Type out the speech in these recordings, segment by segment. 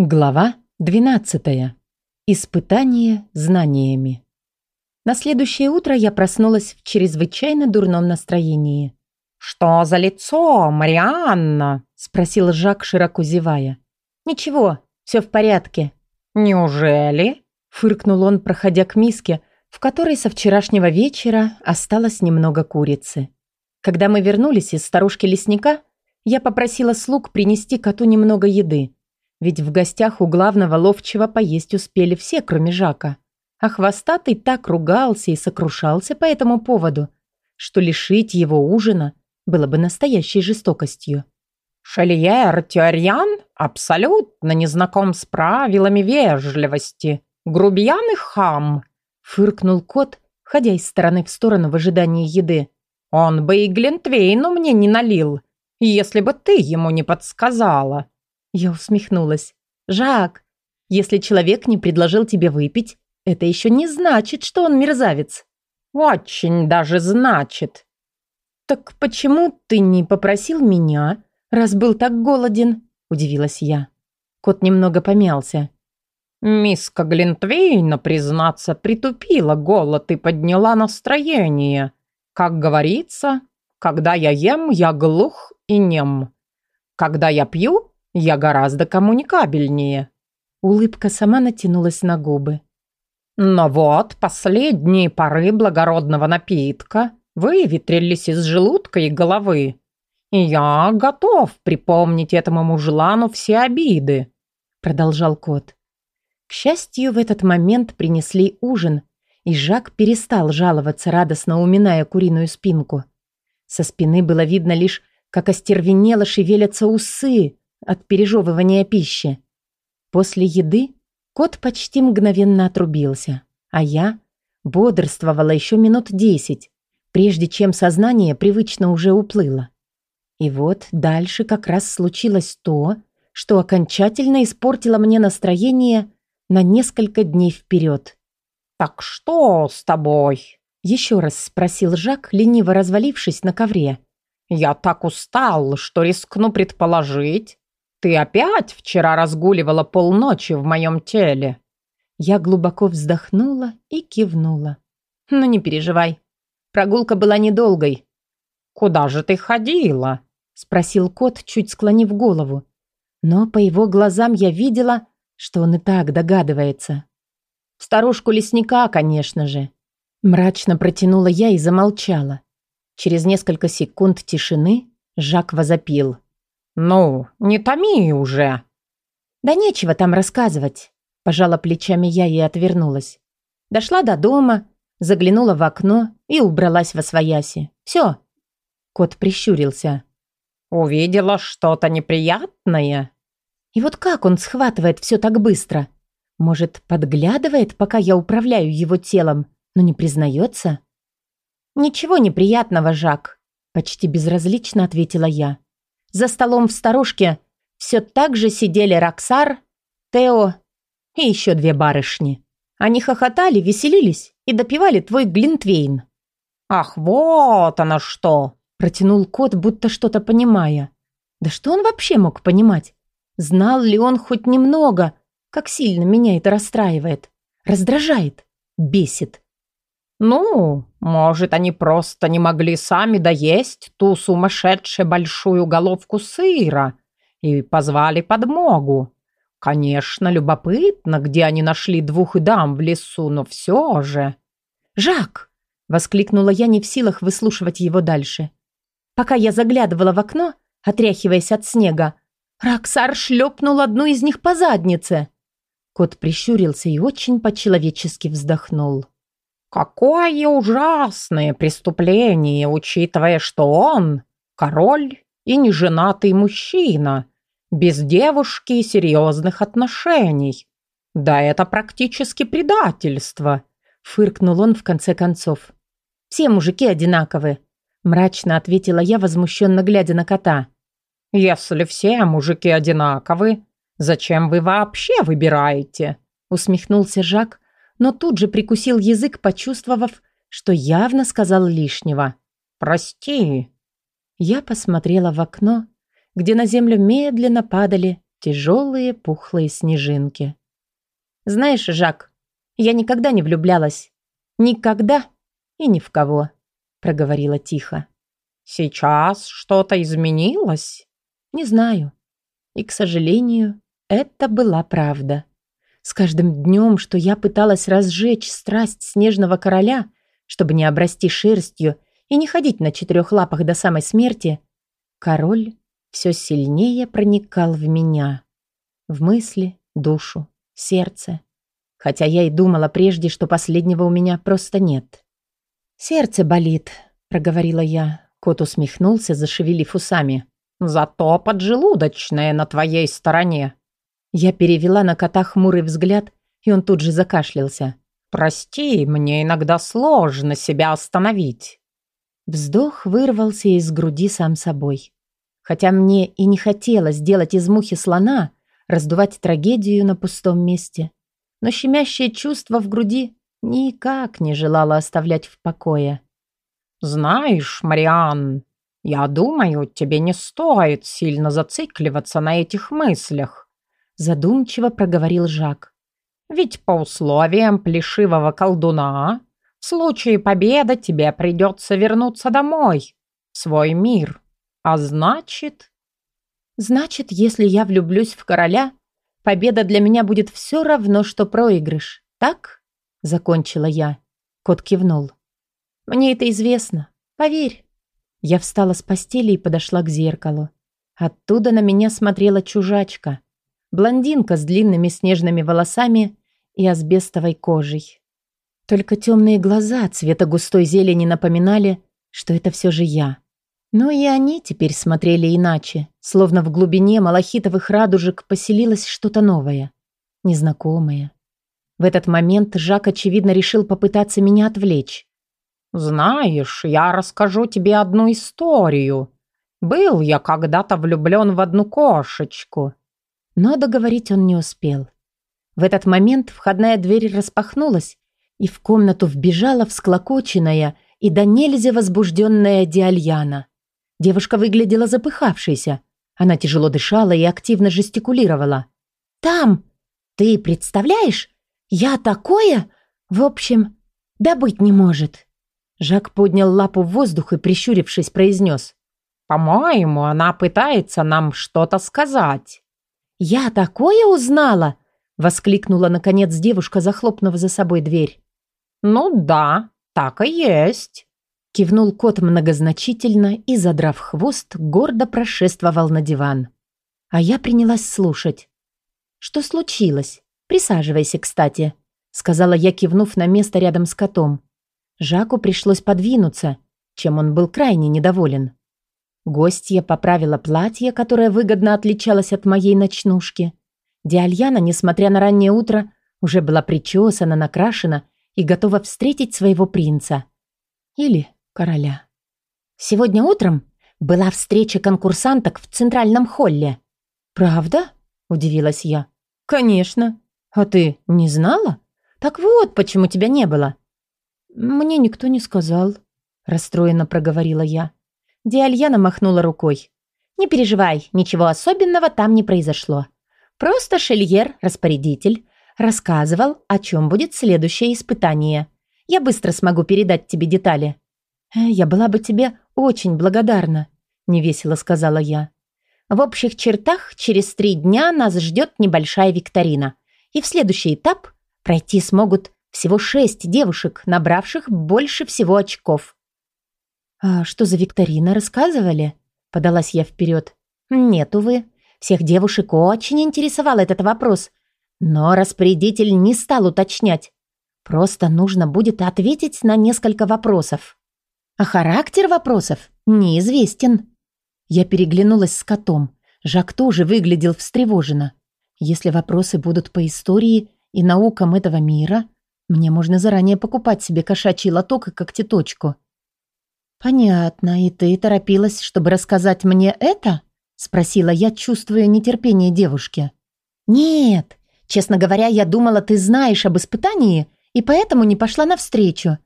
Глава 12. Испытание знаниями. На следующее утро я проснулась в чрезвычайно дурном настроении. «Что за лицо, Марианна?» – спросил Жак, широко зевая. «Ничего, все в порядке». «Неужели?» – фыркнул он, проходя к миске, в которой со вчерашнего вечера осталось немного курицы. Когда мы вернулись из старушки лесника, я попросила слуг принести коту немного еды – ведь в гостях у главного ловчего поесть успели все, кроме Жака. А хвостатый так ругался и сокрушался по этому поводу, что лишить его ужина было бы настоящей жестокостью. «Шельер Тюарьян абсолютно не знаком с правилами вежливости. Грубиян и хам!» — фыркнул кот, ходя из стороны в сторону в ожидании еды. «Он бы и Глинтвейну мне не налил, если бы ты ему не подсказала». Я усмехнулась. «Жак, если человек не предложил тебе выпить, это еще не значит, что он мерзавец». «Очень даже значит». «Так почему ты не попросил меня, раз был так голоден?» – удивилась я. Кот немного помялся. «Миска Глинтвейна, признаться, притупила голод и подняла настроение. Как говорится, когда я ем, я глух и нем. Когда я пью, я гораздо коммуникабельнее». Улыбка сама натянулась на губы. «Но вот последние пары благородного напитка выветрились из желудка и головы. И я готов припомнить этому мужлану все обиды», — продолжал кот. К счастью, в этот момент принесли ужин, и Жак перестал жаловаться, радостно уминая куриную спинку. Со спины было видно лишь, как остервенело шевелятся усы, от пережевывания пищи. После еды кот почти мгновенно отрубился, а я бодрствовала еще минут десять, прежде чем сознание привычно уже уплыло. И вот дальше как раз случилось то, что окончательно испортило мне настроение на несколько дней вперед. «Так что с тобой?» Еще раз спросил Жак, лениво развалившись на ковре. «Я так устал, что рискну предположить, «Ты опять вчера разгуливала полночи в моем теле?» Я глубоко вздохнула и кивнула. «Ну, не переживай. Прогулка была недолгой». «Куда же ты ходила?» Спросил кот, чуть склонив голову. Но по его глазам я видела, что он и так догадывается. «Старушку лесника, конечно же». Мрачно протянула я и замолчала. Через несколько секунд тишины Жак возопил. «Ну, не томи уже!» «Да нечего там рассказывать», – пожала плечами я и отвернулась. Дошла до дома, заглянула в окно и убралась во свояси. «Все». Кот прищурился. «Увидела что-то неприятное?» И вот как он схватывает все так быстро? Может, подглядывает, пока я управляю его телом, но не признается? «Ничего неприятного, Жак», – почти безразлично ответила я. За столом в сторожке все так же сидели Роксар, Тео и еще две барышни. Они хохотали, веселились и допивали твой глинтвейн. «Ах, вот оно что!» – протянул кот, будто что-то понимая. Да что он вообще мог понимать? Знал ли он хоть немного, как сильно меня это расстраивает, раздражает, бесит? «Ну, может, они просто не могли сами доесть ту сумасшедшую большую головку сыра и позвали подмогу. Конечно, любопытно, где они нашли двух дам в лесу, но все же...» «Жак!» — воскликнула я, не в силах выслушивать его дальше. Пока я заглядывала в окно, отряхиваясь от снега, Роксар шлепнул одну из них по заднице. Кот прищурился и очень по-человечески вздохнул. Какое ужасное преступление, учитывая, что он король и неженатый мужчина, без девушки и серьезных отношений. Да это практически предательство, фыркнул он в конце концов. Все мужики одинаковы, мрачно ответила я, возмущенно глядя на кота. Если все мужики одинаковы, зачем вы вообще выбираете? усмехнулся Жак, но тут же прикусил язык, почувствовав, что явно сказал лишнего. «Прости». Я посмотрела в окно, где на землю медленно падали тяжелые пухлые снежинки. «Знаешь, Жак, я никогда не влюблялась. Никогда и ни в кого», — проговорила тихо. «Сейчас что-то изменилось?» «Не знаю. И, к сожалению, это была правда. С каждым днем, что я пыталась разжечь страсть снежного короля, чтобы не обрасти шерстью и не ходить на четырех лапах до самой смерти, король все сильнее проникал в меня. В мысли, душу, сердце. Хотя я и думала прежде, что последнего у меня просто нет. «Сердце болит», — проговорила я. Кот усмехнулся, зашевелив усами. «Зато поджелудочная на твоей стороне». Я перевела на кота хмурый взгляд, и он тут же закашлялся. «Прости, мне иногда сложно себя остановить». Вздох вырвался из груди сам собой. Хотя мне и не хотелось делать из мухи слона, раздувать трагедию на пустом месте. Но щемящее чувство в груди никак не желало оставлять в покое. «Знаешь, Мариан, я думаю, тебе не стоит сильно зацикливаться на этих мыслях», задумчиво проговорил Жак. «Ведь по условиям плешивого колдуна в случае победы тебе придется вернуться домой, в свой мир. А значит...» «Значит, если я влюблюсь в короля, победа для меня будет все равно, что проигрыш, так?» Закончила я. Кот кивнул. «Мне это известно. Поверь». Я встала с постели и подошла к зеркалу. Оттуда на меня смотрела чужачка. Блондинка с длинными снежными волосами и асбестовой кожей. Только темные глаза цвета густой зелени напоминали, что это все же я. Но и они теперь смотрели иначе, словно в глубине малахитовых радужек поселилось что-то новое, незнакомое. В этот момент Жак, очевидно, решил попытаться меня отвлечь. «Знаешь, я расскажу тебе одну историю. Был я когда-то влюблен в одну кошечку». Но договорить он не успел. В этот момент входная дверь распахнулась, и в комнату вбежала всклокоченная и до нельзя возбужденная Диальяна. Девушка выглядела запыхавшейся. Она тяжело дышала и активно жестикулировала. «Там! Ты представляешь? Я такое! В общем, да быть не может!» Жак поднял лапу в воздух и, прищурившись, произнес. «По-моему, она пытается нам что-то сказать». «Я такое узнала!» — воскликнула, наконец, девушка, захлопнув за собой дверь. «Ну да, так и есть». Кивнул кот многозначительно и, задрав хвост, гордо прошествовал на диван. А я принялась слушать. «Что случилось? Присаживайся, кстати», — сказала я, кивнув на место рядом с котом. Жаку пришлось подвинуться, чем он был крайне недоволен. Гостья поправила платье, которое выгодно отличалось от моей ночнушки. Диальяна, несмотря на раннее утро, уже была причесана, накрашена и готова встретить своего принца. Или короля. Сегодня утром была встреча конкурсанток в центральном холле. «Правда?» – удивилась я. «Конечно. А ты не знала? Так вот, почему тебя не было». «Мне никто не сказал», – расстроенно проговорила я. Диальяна махнула рукой. «Не переживай, ничего особенного там не произошло. Просто Шельер, распорядитель, рассказывал, о чем будет следующее испытание. Я быстро смогу передать тебе детали». «Э, «Я была бы тебе очень благодарна», — невесело сказала я. «В общих чертах через три дня нас ждет небольшая викторина, и в следующий этап пройти смогут всего шесть девушек, набравших больше всего очков». «А что за викторина, рассказывали?» — подалась я вперед. «Нет, увы. Всех девушек очень интересовал этот вопрос, но распорядитель не стал уточнять. Просто нужно будет ответить на несколько вопросов». А характер вопросов неизвестен. Я переглянулась с котом. Жак тоже выглядел встревоженно. Если вопросы будут по истории и наукам этого мира, мне можно заранее покупать себе кошачий лоток и когтеточку. «Понятно, и ты торопилась, чтобы рассказать мне это?» — спросила я, чувствуя нетерпение девушки. «Нет, честно говоря, я думала, ты знаешь об испытании, и поэтому не пошла навстречу.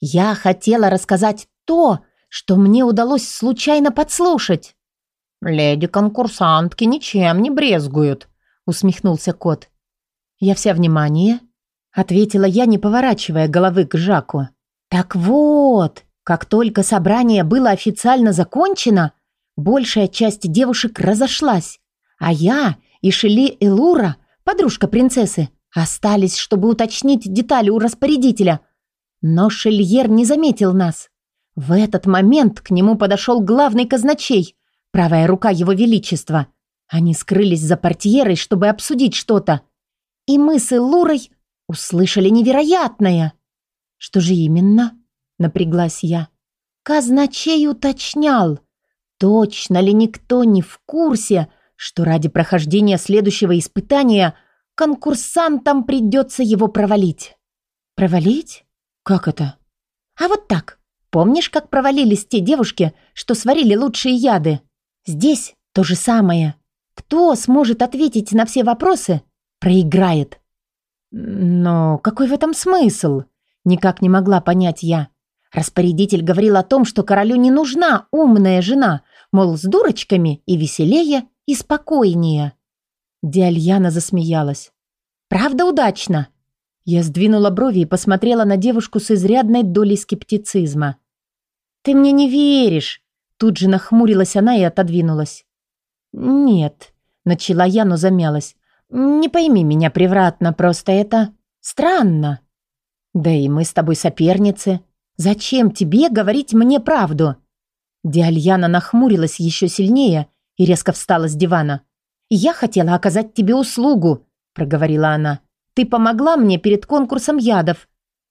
Я хотела рассказать то, что мне удалось случайно подслушать. «Леди-конкурсантки ничем не брезгуют», — усмехнулся кот. «Я вся внимание», — ответила я, не поворачивая головы к Жаку. «Так вот, как только собрание было официально закончено, большая часть девушек разошлась, а я и Шели Элура, подружка принцессы, остались, чтобы уточнить детали у распорядителя. Но Шельер не заметил нас. В этот момент к нему подошел главный казначей, правая рука его величества. Они скрылись за портьерой, чтобы обсудить что-то. И мы с Элурой услышали невероятное. Что же именно? Напряглась я. Казначей уточнял, точно ли никто не в курсе, что ради прохождения следующего испытания конкурсантам придется его провалить. Провалить? Как это? А вот так. Помнишь, как провалились те девушки, что сварили лучшие яды? Здесь то же самое. Кто сможет ответить на все вопросы, проиграет. Но какой в этом смысл? Никак не могла понять я. Распорядитель говорил о том, что королю не нужна умная жена, мол, с дурочками и веселее, и спокойнее. Диальяна засмеялась. «Правда удачно?» Я сдвинула брови и посмотрела на девушку с изрядной долей скептицизма. «Ты мне не веришь!» Тут же нахмурилась она и отодвинулась. «Нет», — начала я, но замялась. «Не пойми меня превратно, просто это странно. Да и мы с тобой соперницы. Зачем тебе говорить мне правду?» Диальяна нахмурилась еще сильнее и резко встала с дивана. «Я хотела оказать тебе услугу», — проговорила она. «Ты помогла мне перед конкурсом ядов.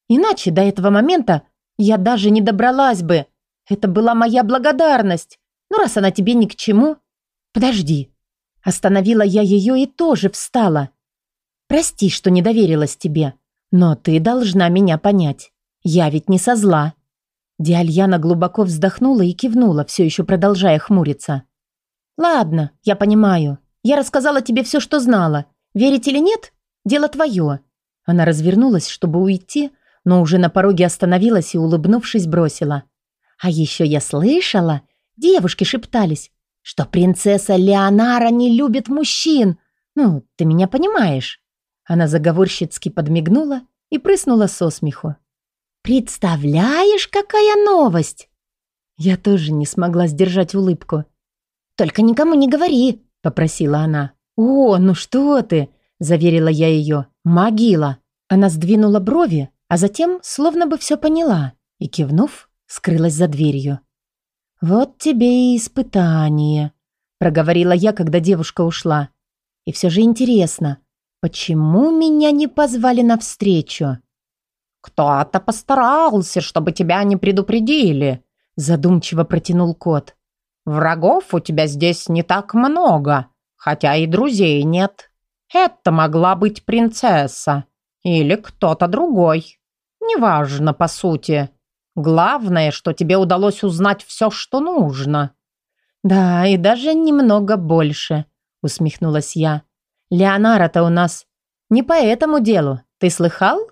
Иначе до этого момента я даже не добралась бы. Это была моя благодарность. Ну, раз она тебе ни к чему, «Подожди». Остановила я ее и тоже встала. «Прости, что не доверилась тебе, но ты должна меня понять. Я ведь не со зла». Диальяна глубоко вздохнула и кивнула, все еще продолжая хмуриться. «Ладно, я понимаю. Я рассказала тебе все, что знала. Верить или нет? Дело твое». Она развернулась, чтобы уйти, но уже на пороге остановилась и, улыбнувшись, бросила. «А еще я слышала, девушки шептались, что принцесса Леонара не любит мужчин. Ну, ты меня понимаешь». Она заговорщицки подмигнула и прыснула со смеху. «Представляешь, какая новость!» Я тоже не смогла сдержать улыбку. «Только никому не говори», — попросила она. «О, ну что ты!» — заверила я ее. «Могила!» Она сдвинула брови, а затем словно бы все поняла и, кивнув, скрылась за дверью. «Вот тебе и испытание», — проговорила я, когда девушка ушла. «И все же интересно, почему меня не позвали навстречу?» «Кто-то постарался, чтобы тебя не предупредили», — задумчиво протянул кот. «Врагов у тебя здесь не так много, хотя и друзей нет. Это могла быть принцесса или кто-то другой. Неважно, по сути. Главное, что тебе удалось узнать все, что нужно». «Да, и даже немного больше», — усмехнулась я. «Леонара-то у нас не по этому делу. Ты слыхал?»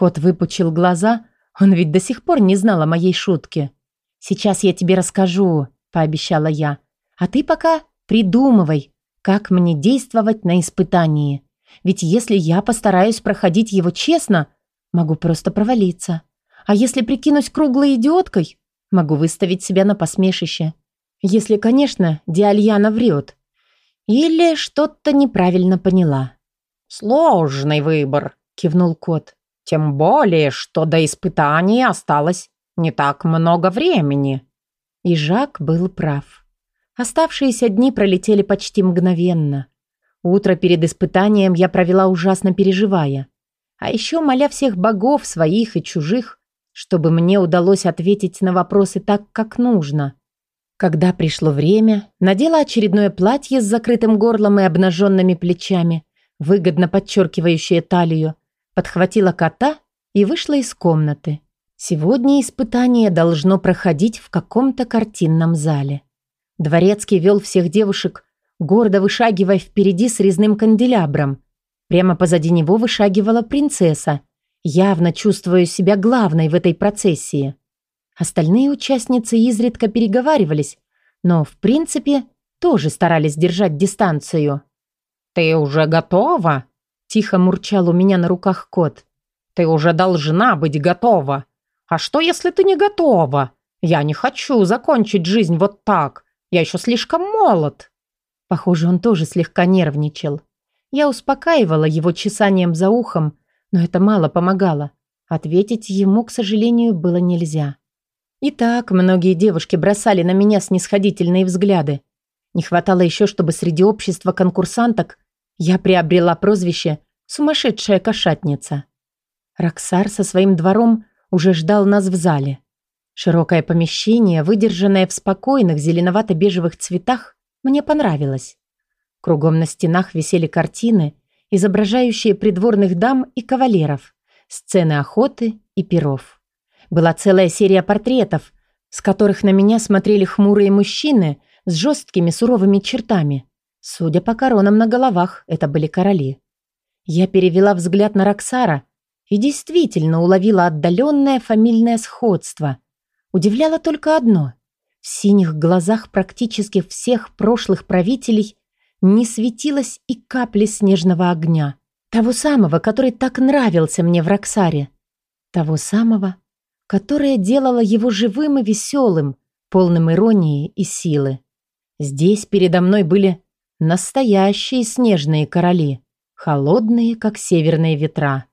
Кот выпучил глаза. Он ведь до сих пор не знал о моей шутке. «Сейчас я тебе расскажу», — пообещала я. «А ты пока придумывай, как мне действовать на испытании. Ведь если я постараюсь проходить его честно, могу просто провалиться. А если прикинусь круглой идиоткой, могу выставить себя на посмешище. Если, конечно, Диальяна врет. Или что-то неправильно поняла. «Сложный выбор», — кивнул кот. «Тем более, что до испытания осталось не так много времени». И Жак был прав. Оставшиеся дни пролетели почти мгновенно. Утро перед испытанием я провела ужасно переживая. А еще моля всех богов, своих и чужих, чтобы мне удалось ответить на вопросы так, как нужно. Когда пришло время, надела очередное платье с закрытым горлом и обнаженными плечами, выгодно подчеркивающее талию, подхватила кота и вышла из комнаты. Сегодня испытание должно проходить в каком-то картинном зале. Дворецкий вел всех девушек, гордо вышагивая впереди с резным канделябром. Прямо позади него вышагивала принцесса, явно чувствую себя главной в этой процессии. Остальные участницы изредка переговаривались, но, в принципе, тоже старались держать дистанцию. «Ты уже готова?» – тихо мурчал у меня на руках кот. «Ты уже должна быть готова. А что, если ты не готова? Я не хочу закончить жизнь вот так. Я еще слишком молод». Похоже, он тоже слегка нервничал. Я успокаивала его чесанием за ухом, но это мало помогало. Ответить ему, к сожалению, было нельзя. Итак, многие девушки бросали на меня снисходительные взгляды. Не хватало еще, чтобы среди общества конкурсанток я приобрела прозвище «сумасшедшая кошатница». Роксар со своим двором уже ждал нас в зале. Широкое помещение, выдержанное в спокойных зеленовато-бежевых цветах, мне понравилось. Кругом на стенах висели картины, изображающие придворных дам и кавалеров, сцены охоты и перов. Была целая серия портретов, с которых на меня смотрели хмурые мужчины с жесткими суровыми чертами. Судя по коронам на головах, это были короли. Я перевела взгляд на Роксара и действительно уловила отдаленное фамильное сходство. Удивляло только одно. В синих глазах практически всех прошлых правителей не светилось и капли снежного огня. Того самого, который так нравился мне в Роксаре. Того самого, которое делало его живым и веселым, полным иронии и силы. Здесь передо мной были настоящие снежные короли, холодные, как северные ветра.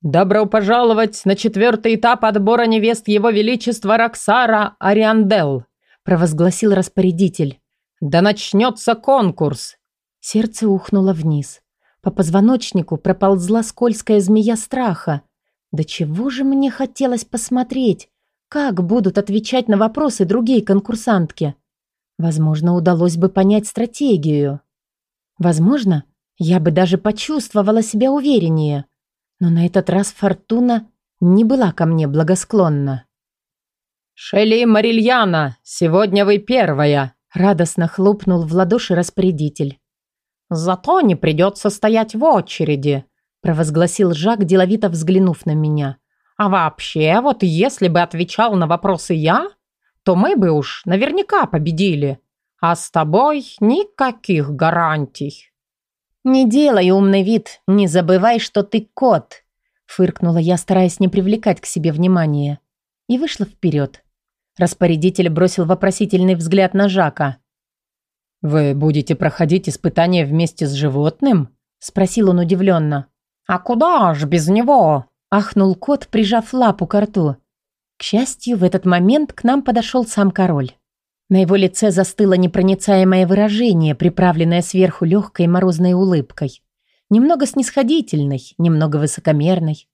«Добро пожаловать на четвертый этап отбора невест Его Величества Роксара Ариандел», провозгласил распорядитель. «Да начнется конкурс!» Сердце ухнуло вниз. По позвоночнику проползла скользкая змея страха. Да чего же мне хотелось посмотреть, как будут отвечать на вопросы другие конкурсантки. Возможно, удалось бы понять стратегию. Возможно, я бы даже почувствовала себя увереннее. Но на этот раз Фортуна не была ко мне благосклонна. «Шелли Марильяна, сегодня вы первая!» Радостно хлопнул в ладоши распорядитель. «Зато не придется стоять в очереди», провозгласил Жак, деловито взглянув на меня. «А вообще, вот если бы отвечал на вопросы я, то мы бы уж наверняка победили. А с тобой никаких гарантий». «Не делай умный вид, не забывай, что ты кот», фыркнула я, стараясь не привлекать к себе внимания, и вышла вперед. Распорядитель бросил вопросительный взгляд на Жака. «Вы будете проходить испытания вместе с животным?» спросил он удивленно. «А куда ж без него?» ахнул кот, прижав лапу к рту. К счастью, в этот момент к нам подошел сам король. На его лице застыло непроницаемое выражение, приправленное сверху легкой морозной улыбкой. Немного снисходительной, немного высокомерной.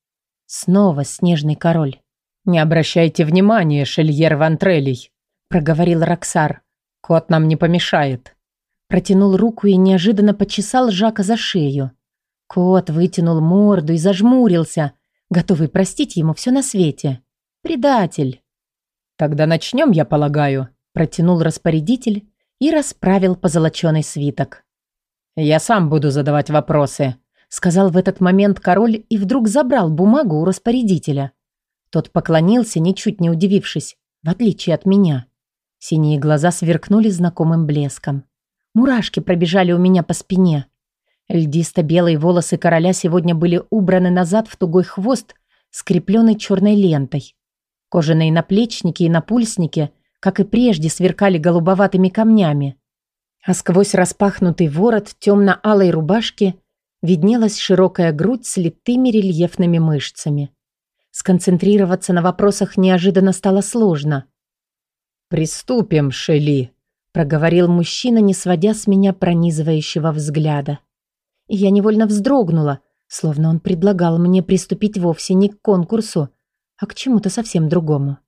Снова снежный король. «Не обращайте внимания, Шельер Вантрелей», — проговорил Роксар. «Кот нам не помешает». Протянул руку и неожиданно почесал Жака за шею. Кот вытянул морду и зажмурился, готовый простить ему все на свете. «Предатель». «Тогда начнем, я полагаю», Протянул распорядитель и расправил позолоченный свиток. «Я сам буду задавать вопросы», сказал в этот момент король и вдруг забрал бумагу у распорядителя. Тот поклонился, ничуть не удивившись, в отличие от меня. Синие глаза сверкнули знакомым блеском. Мурашки пробежали у меня по спине. Льдисто-белые волосы короля сегодня были убраны назад в тугой хвост, скрепленный черной лентой. Кожаные наплечники и напульсники как и прежде, сверкали голубоватыми камнями. А сквозь распахнутый ворот темно-алой рубашки виднелась широкая грудь с литыми рельефными мышцами. Сконцентрироваться на вопросах неожиданно стало сложно. «Приступим, Шели», — проговорил мужчина, не сводя с меня пронизывающего взгляда. И я невольно вздрогнула, словно он предлагал мне приступить вовсе не к конкурсу, а к чему-то совсем другому.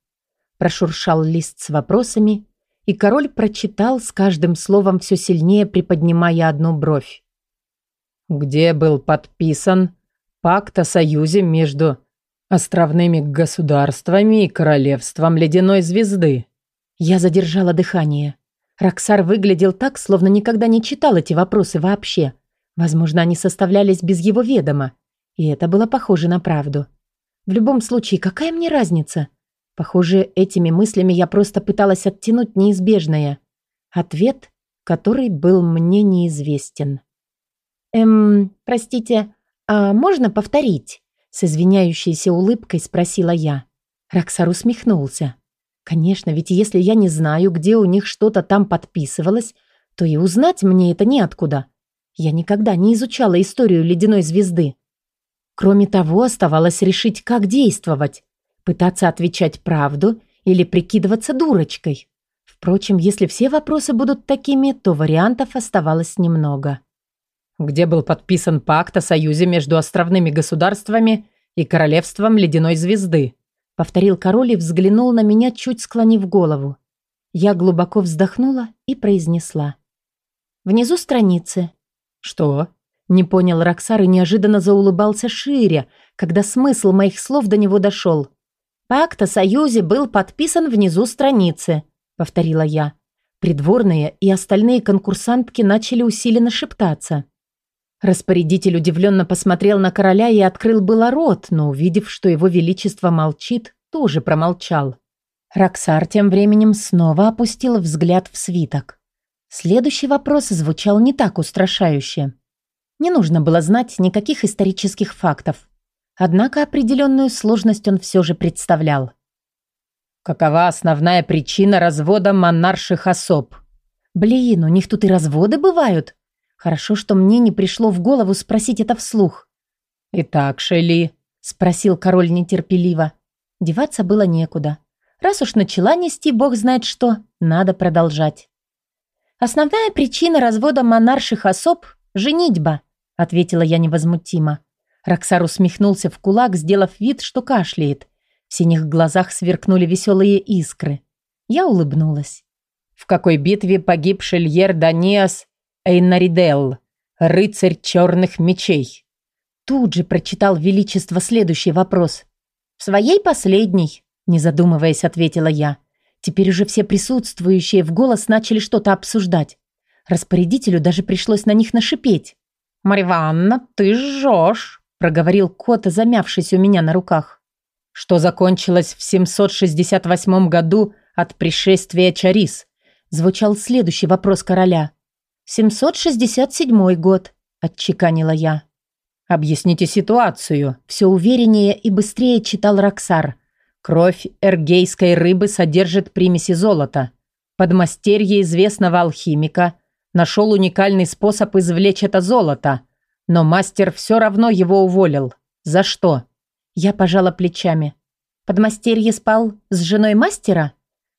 Прошуршал лист с вопросами, и король прочитал с каждым словом все сильнее, приподнимая одну бровь. «Где был подписан пакт о союзе между островными государствами и королевством Ледяной Звезды?» Я задержала дыхание. Роксар выглядел так, словно никогда не читал эти вопросы вообще. Возможно, они составлялись без его ведома. И это было похоже на правду. В любом случае, какая мне разница? Похоже, этими мыслями я просто пыталась оттянуть неизбежное. Ответ который был мне неизвестен. «Эм, простите, а можно повторить?» С извиняющейся улыбкой спросила я. Роксар усмехнулся. «Конечно, ведь если я не знаю, где у них что-то там подписывалось, то и узнать мне это неоткуда. Я никогда не изучала историю ледяной звезды. Кроме того, оставалось решить, как действовать. Пытаться отвечать правду или прикидываться дурочкой. Впрочем, если все вопросы будут такими, то вариантов оставалось немного. Где был подписан пакт о союзе между островными государствами и королевством ледяной звезды? Повторил король и взглянул на меня, чуть склонив голову. Я глубоко вздохнула и произнесла. Внизу страницы. Что? Не понял Роксар и неожиданно заулыбался шире, когда смысл моих слов до него дошел. «Пакт о союзе был подписан внизу страницы», — повторила я. Придворные и остальные конкурсантки начали усиленно шептаться. Распорядитель удивленно посмотрел на короля и открыл было рот, но, увидев, что его величество молчит, тоже промолчал. Роксар тем временем снова опустил взгляд в свиток. Следующий вопрос звучал не так устрашающе. Не нужно было знать никаких исторических фактов. Однако определенную сложность он все же представлял. Какова основная причина развода монарших особ? Блин, у них тут и разводы бывают. Хорошо, что мне не пришло в голову спросить это вслух. «Итак, Шелли», — спросил король нетерпеливо. Деваться было некуда. Раз уж начала нести бог знает что, надо продолжать. «Основная причина развода монарших особ – женитьба», – ответила я невозмутимо. Роксар усмехнулся в кулак, сделав вид, что кашляет. В синих глазах сверкнули веселые искры. Я улыбнулась. «В какой битве погиб Шельер Даниас Эйнаридел, рыцарь черных мечей?» Тут же прочитал Величество следующий вопрос. «В своей последней», – не задумываясь, ответила я. Теперь уже все присутствующие в голос начали что-то обсуждать. Распорядителю даже пришлось на них нашипеть. «Марья ты жжешь», — проговорил кот, замявшись у меня на руках. «Что закончилось в 768 году от пришествия Чарис?» Звучал следующий вопрос короля. «767 год», — отчеканила я. «Объясните ситуацию», — все увереннее и быстрее читал Роксар. Кровь эргейской рыбы содержит примеси золота. Подмастерье известного алхимика нашел уникальный способ извлечь это золото, но мастер все равно его уволил. За что? Я пожала плечами. Подмастерье спал с женой мастера?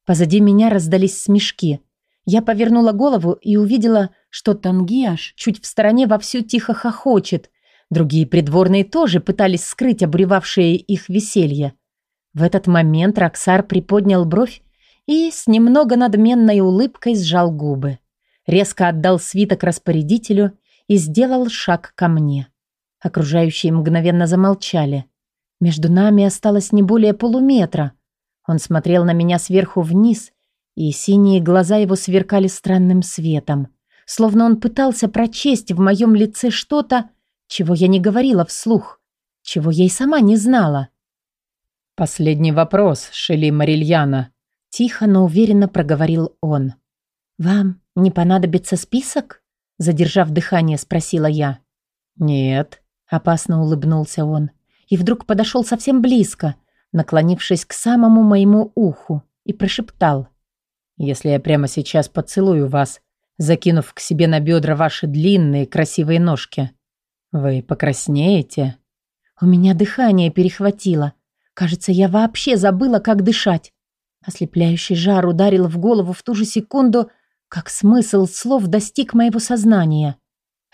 Позади меня раздались смешки. Я повернула голову и увидела, что Тангиаш чуть в стороне вовсю тихо хохочет. Другие придворные тоже пытались скрыть обуревавшее их веселье. В этот момент Роксар приподнял бровь и с немного надменной улыбкой сжал губы. Резко отдал свиток распорядителю и сделал шаг ко мне. Окружающие мгновенно замолчали. Между нами осталось не более полуметра. Он смотрел на меня сверху вниз, и синие глаза его сверкали странным светом, словно он пытался прочесть в моем лице что-то, чего я не говорила вслух, чего я и сама не знала. «Последний вопрос, Шели Марильяна», — тихо, но уверенно проговорил он. «Вам не понадобится список?» Задержав дыхание, спросила я. «Нет», — опасно улыбнулся он. И вдруг подошел совсем близко, наклонившись к самому моему уху, и прошептал. «Если я прямо сейчас поцелую вас, закинув к себе на бедра ваши длинные красивые ножки, вы покраснеете?» У меня дыхание перехватило. Кажется, я вообще забыла, как дышать. Ослепляющий жар ударил в голову в ту же секунду, как смысл слов достиг моего сознания.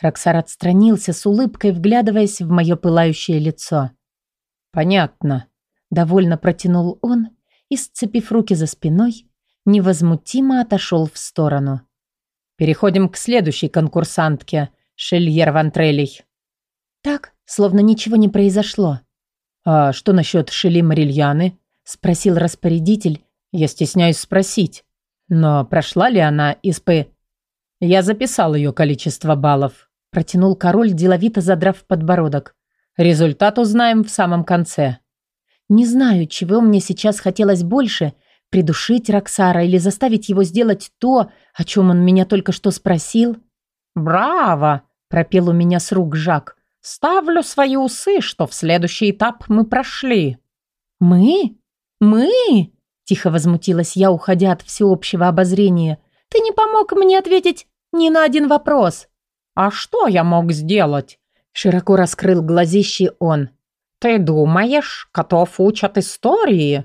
Роксар отстранился с улыбкой, вглядываясь в мое пылающее лицо. «Понятно», — довольно протянул он и, сцепив руки за спиной, невозмутимо отошел в сторону. «Переходим к следующей конкурсантке, Шельер Вантрелей». Так, словно ничего не произошло. «А что насчет Шели Марильяны?» – спросил распорядитель. Я стесняюсь спросить. Но прошла ли из ИСП? Я записал ее количество баллов. Протянул король, деловито задрав подбородок. Результат узнаем в самом конце. Не знаю, чего мне сейчас хотелось больше – Придушить Роксара или заставить его сделать то, о чем он меня только что спросил? «Браво!» – пропел у меня с рук Жак. «Ставлю свои усы, что в следующий этап мы прошли». «Мы? Мы?» – тихо возмутилась я, уходя от всеобщего обозрения. «Ты не помог мне ответить ни на один вопрос». «А что я мог сделать?» – широко раскрыл глазище он. «Ты думаешь, котов учат истории?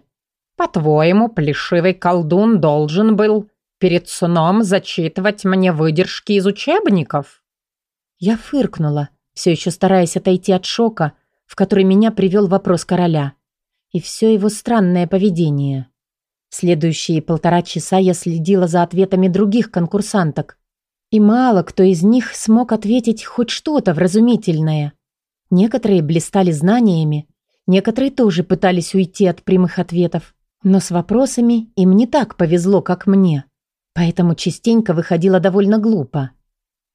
По-твоему, плешивый колдун должен был перед сном зачитывать мне выдержки из учебников?» Я фыркнула, все еще стараясь отойти от шока, в который меня привел вопрос короля. И все его странное поведение. Следующие полтора часа я следила за ответами других конкурсанток. И мало кто из них смог ответить хоть что-то вразумительное. Некоторые блистали знаниями, некоторые тоже пытались уйти от прямых ответов. Но с вопросами им не так повезло, как мне. Поэтому частенько выходило довольно глупо.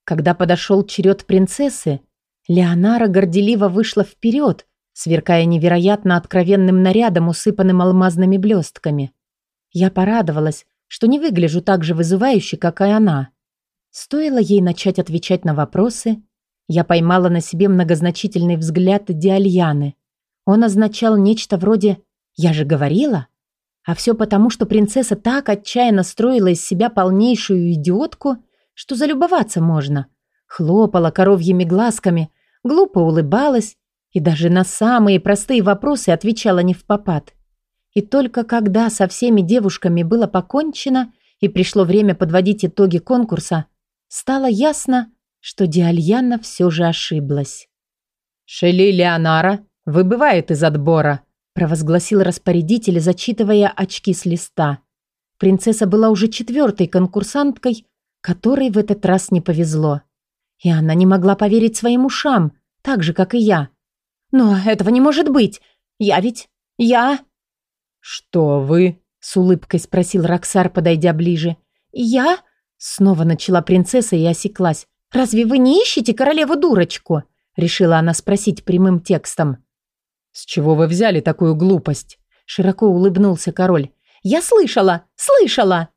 Когда подошел черед принцессы, Леонара горделиво вышла вперед, сверкая невероятно откровенным нарядом, усыпанным алмазными блестками. Я порадовалась, что не выгляжу так же вызывающе, как и она. Стоило ей начать отвечать на вопросы, я поймала на себе многозначительный взгляд Диальяны. Он означал нечто вроде «я же говорила», а все потому, что принцесса так отчаянно строила из себя полнейшую идиотку, что залюбоваться можно. Хлопала коровьими глазками, глупо улыбалась и даже на самые простые вопросы отвечала не в попад. И только когда со всеми девушками было покончено и пришло время подводить итоги конкурса, стало ясно, что Диальяна все же ошиблась. «Шели Леонара выбывает из отбора», провозгласил распорядитель, зачитывая очки с листа. Принцесса была уже четвертой конкурсанткой, которой в этот раз не повезло. И она не могла поверить своим ушам, так же, как и я. «Но этого не может быть! Я ведь... я...» «Что вы?» — с улыбкой спросил Роксар, подойдя ближе. «Я?» — снова начала принцесса и осеклась. «Разве вы не ищете королеву-дурочку?» — решила она спросить прямым текстом. «С чего вы взяли такую глупость?» Широко улыбнулся король. «Я слышала! Слышала!»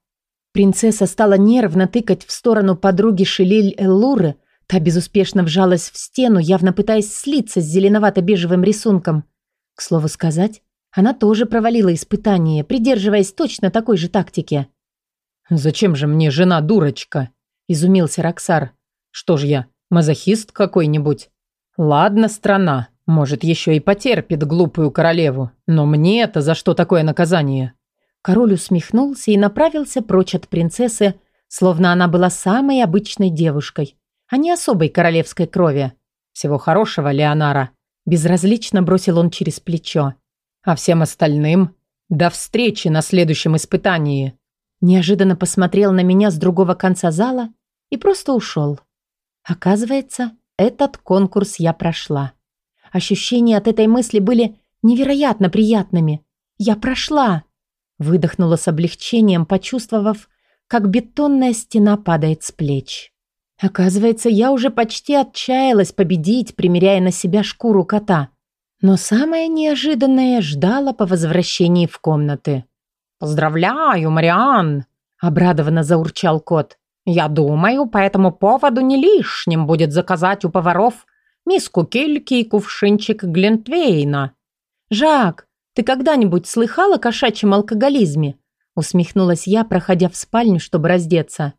Принцесса стала нервно тыкать в сторону подруги Шелиль Эллуры. Та безуспешно вжалась в стену, явно пытаясь слиться с зеленовато-бежевым рисунком. К слову сказать, она тоже провалила испытание, придерживаясь точно такой же тактики. «Зачем же мне жена-дурочка?» – изумился Роксар. «Что ж я, мазохист какой-нибудь?» «Ладно, страна, может, еще и потерпит глупую королеву. Но мне это за что такое наказание?» Король усмехнулся и направился прочь от принцессы, словно она была самой обычной девушкой, а не особой королевской крови. «Всего хорошего, Леонара!» Безразлично бросил он через плечо. «А всем остальным до встречи на следующем испытании!» Неожиданно посмотрел на меня с другого конца зала и просто ушел. Оказывается, этот конкурс я прошла. Ощущения от этой мысли были невероятно приятными. Я прошла. Выдохнула с облегчением, почувствовав, как бетонная стена падает с плеч. Оказывается, я уже почти отчаялась победить, примеряя на себя шкуру кота. Но самое неожиданное ждало по возвращении в комнаты. «Поздравляю, Мариан!» – обрадованно заурчал кот. «Я думаю, по этому поводу не лишним будет заказать у поваров миску кельки и кувшинчик Глентвейна. «Жак, ты когда-нибудь слыхала о кошачьем алкоголизме?» усмехнулась я, проходя в спальню, чтобы раздеться.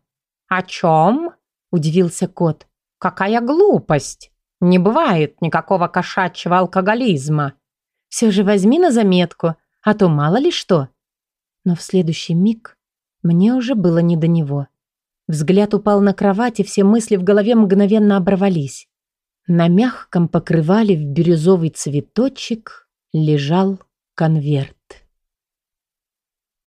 «О чем?» – удивился кот. «Какая глупость! Не бывает никакого кошачьего алкоголизма!» «Все же возьми на заметку, а то мало ли что!» Но в следующий миг мне уже было не до него. Взгляд упал на кровать, и все мысли в голове мгновенно оборвались. На мягком покрывале в бирюзовый цветочек лежал конверт.